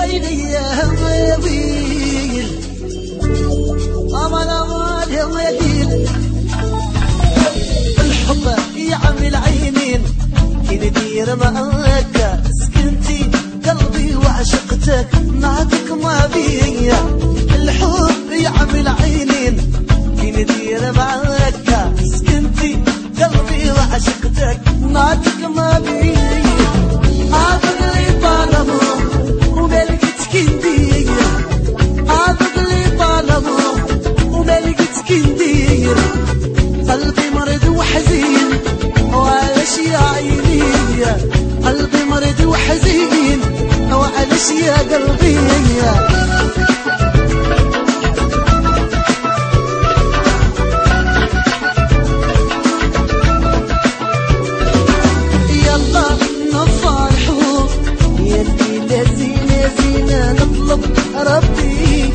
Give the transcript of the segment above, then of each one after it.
ويلي يا ويل أمان أمان يا ويل الحب يعمل عينين كي ندير سكنتي قلبي وعشقتك معك ما بيا الحب سكنتي قلبي وعشقتك معك ما بيا يا قلبي. نفرحوا يا زينة نطلب ربي.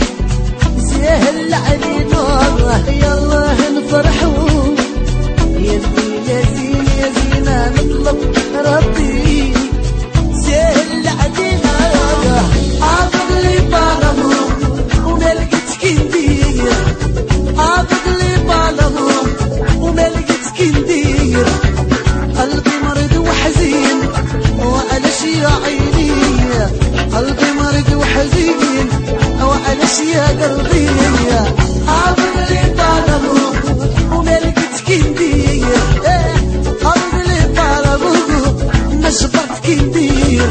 سهل نفرحوا. يا زينة زينة نطلب ربي. يا قلبي عامل لي طالبو وما لقيت كندير إيه، قلبي لي طالبو ما شبرت كندير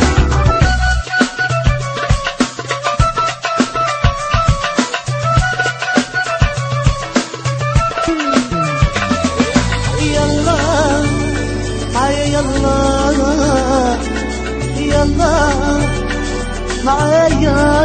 يلا هاي يلا يلا معايا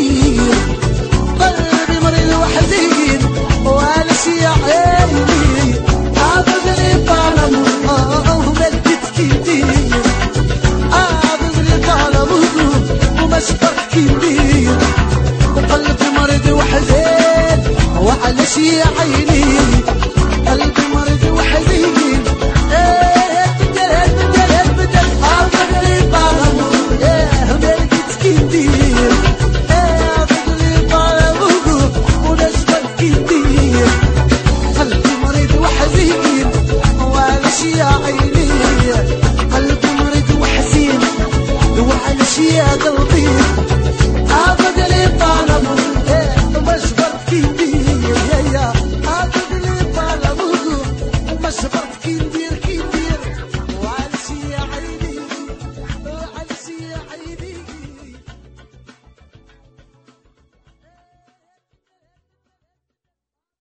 يدير وقلبي مرض وحزين وعلاش يا عيني قلبي مرض وحزين قلبي مريض وحزين وعلى شي قلبي. I'm a little bit of a